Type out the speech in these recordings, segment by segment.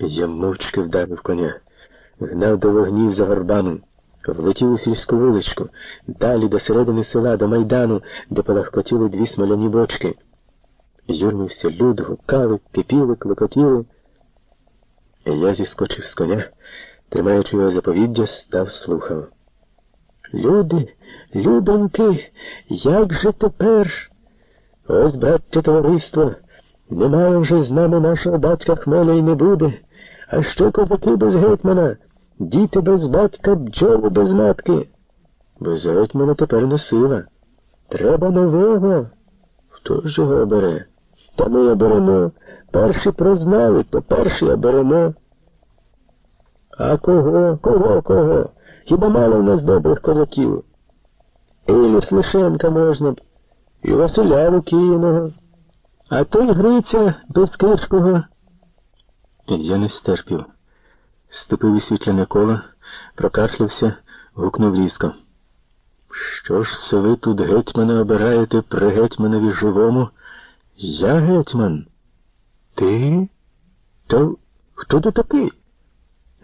Я мовчки вдарив коня, гнав до вогнів за горбами, влетів у сільську вуличку, далі до середини села, до майдану, де полагкотіли дві смоляні бочки. Юрмився люд, гукали, кипіли, клекотіли. Я зіскочив з коня, тримаючи його заповіддя, став слухав. Люди, людоньки, як же тепер? Ось, браття товариство, немає вже з нами нашого батька Хмеля і не буде. А що козаки без гетьмана? Діти без батька, бджоли без матки. Без гетьмана тепер не сила. Треба нового. Хто ж його обере? Та ми оберемо. Перші прознали, то перші оберемо. А кого? Кого, кого? Хіба мало в нас добрих козаків? Ілі Слишенка можна б, і Василя Лукіїного, а той Гриця Безкирського. Я не стерпів. Ступив у світляне коло, прокашлявся, гукнув різко. Що ж це ви тут гетьмана обираєте при гетьманові живому? Я гетьман. Ти? То хто ти такий?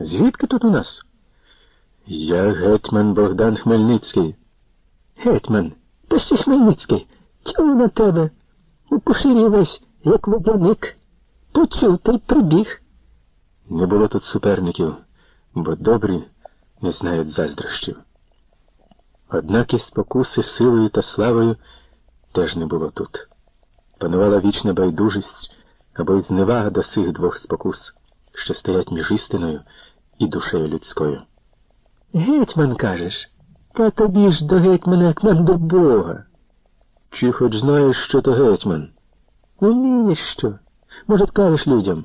Звідки тут у нас? Я гетьман Богдан Хмельницький. Гетьман, та ще Хмельницький. Чому на тебе? У поширі весь, як водяник. Почув та й прибіг. Не було тут суперників, бо добрі не знають заздрощів. Однак і спокуси силою та славою теж не було тут. Панувала вічна байдужість або й зневага до сих двох спокус, що стоять між істиною і душею людською. Гетьман, кажеш, та тобі ж до гетьмана, як нам до Бога. Чи хоч знаєш, що то гетьман? Умієш що? Може, кажеш людям?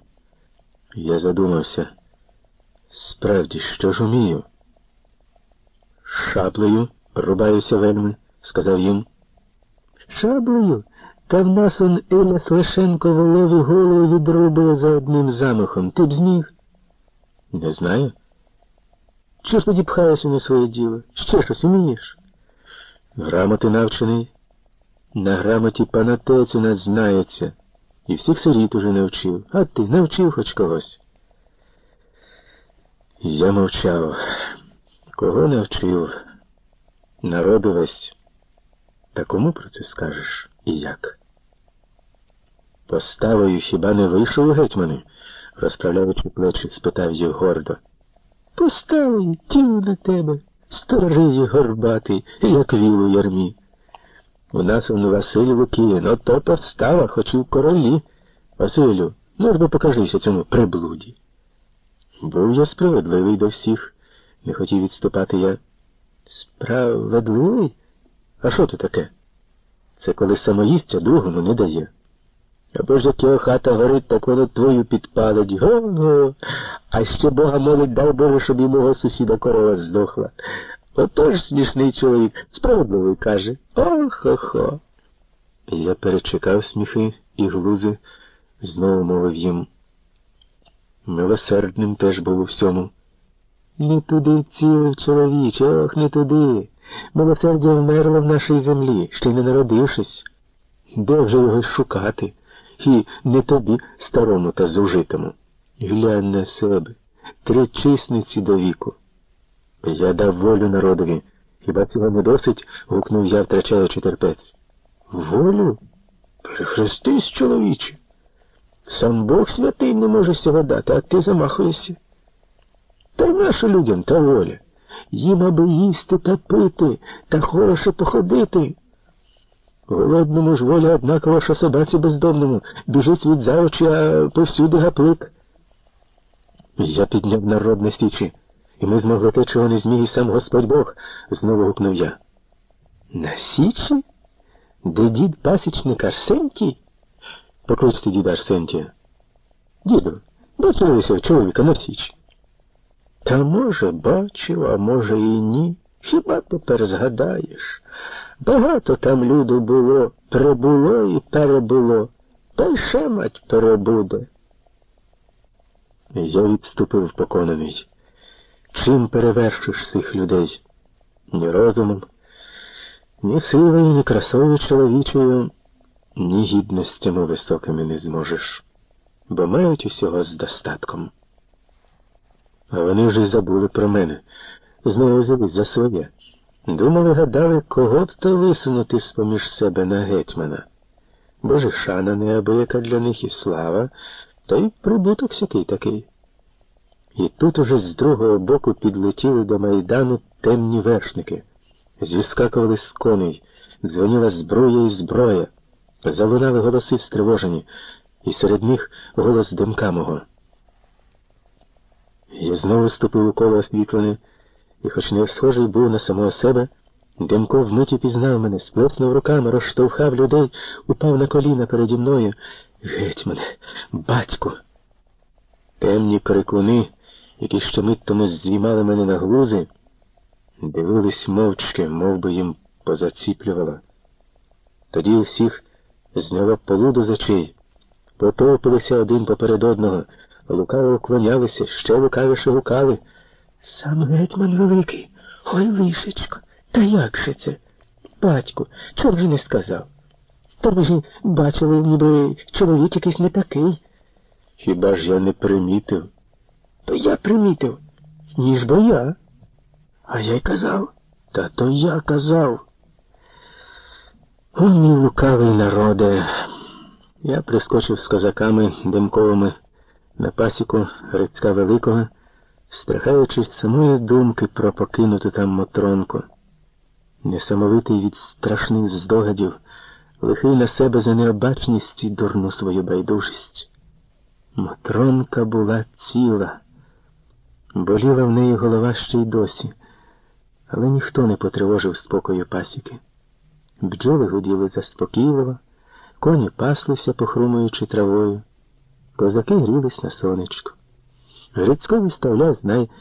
Я задумався. Справді, що ж умію? Шаблею рубаюся вельми, сказав їм. Шаблею? Та в нас он Іля Слешенко волові голову відрубує за одним замахом. Ти б зміг? Не знаю. Чого ж тоді пхаєшся на своє діло? Ще щось умієш? Грамоти навчений. На грамоті панатець у нас знається. І всіх сиріт уже навчив. А ти навчив хоч когось. Я мовчав. Кого навчив? Народу весь. Та кому про це скажеш і як? Поставою хіба не вийшов гетьмани? розправляючи плечі, спитав їх гордо. Поставою, тю на тебе, старий горбатий, як віл у ярмі. У нас он Василь Лукіїн, ото постава, хоч і в королі. Василю, ну ж покажися цьому приблуді. Був я справедливий до всіх, не хотів відступати я. Справедливий? А що то таке? Це коли самоїстя другому не дає. Або ж як його хата горить, так воно твою підпалить. Го-го. А ще Бога молить, дай Боже, щоб і мого сусіда корова здохла. Отож смішний чоловік, справедливий каже. Ох-хо-хо. Я перечекав сміхи і глузи, знову мовив їм. Милосердним теж був у всьому. Не туди цілив чоловіче, ох, не туди. Милосердя вмерло в нашій землі, ще не народившись. Де вже його шукати? І не тобі, старому та зужитому. Глянь на себе, три чисниці до віку. Я дав волю народові. Хіба цього не досить? гукнув я, втрачаючи терпець. Волю? Перехрестись, чоловіче. Сам Бог святий не може всього дати, а ти замахуєшся. Та й наша людям та воля. Їм аби їсти та пити, та хороше походити. Голодному ж воля однакова, що собаці бездомному, біжить від завочі, а повсюди гаплик. Я підняв народ на стічі, і ми змогли те, чого не зміг і сам Господь Бог, знову гукнув я. На січі? Де дід пасічник Арсентій? Покличте діда Арсентія. Діду, бачилися чоловіка на січі. Та може, бачив, а може і ні. Хіба тепер згадаєш? Багато там люду було, прибуло і перебуло, та ще мать перебуде. Я відступив поконаний. Чим перевершиш цих людей? Ні розумом, ні силою, ні красою чоловічою, ні гідностями високими не зможеш, бо мають усього з достатком. А вони вже забули про мене. Знову взялись за своє. Думали, гадали, кого б то висунути з-поміж себе на гетьмана. Боже, шана неабияка для них і слава, то й прибуток сякий такий. І тут уже з другого боку підлетіли до майдану темні вершники. Зіскакували з коней, дзвоніла зброя і зброя, залунали голоси стривожені, і серед них голос димка мого. Я знову ступив у коло освітлене, і, хоч не схожий був на самого себе, Демко вмиті пізнав мене, сплеснув руками, розштовхав людей, упав на коліна переді мною. Геть мене, батько. Темні крикуни, які ще мить тому здіймали мене на глузи, дивились мовчки, мов би їм позаціплювало. Тоді усіх зняло полуду з очей, потопилися один поперед одного, лукаво уклонялися, ще лукавіше гукали. Сам гетьман великий, ой лишечко, та як же це? Батьку, чого ж не сказав? Та ви ж бачили, ніби чоловік якийсь не такий. Хіба ж я не примітив? То я примітив, ніж бо я. А я й казав. Та то я казав. О, мій лукавий народе. Я прискочив з козаками димковими на пасіку Грицька Великого, страхаючись самої думки про покинуту там Мотронку. Несамовитий від страшних здогадів, лихий на себе за необачність і дурну свою байдужість. Матронка була ціла, боліла в неї голова ще й досі, але ніхто не потривожив спокою пасіки. Бджоли гуділи заспокійливо, коні паслися, похрумуючи травою, козаки грілись на сонечку. Грицько виставляв знай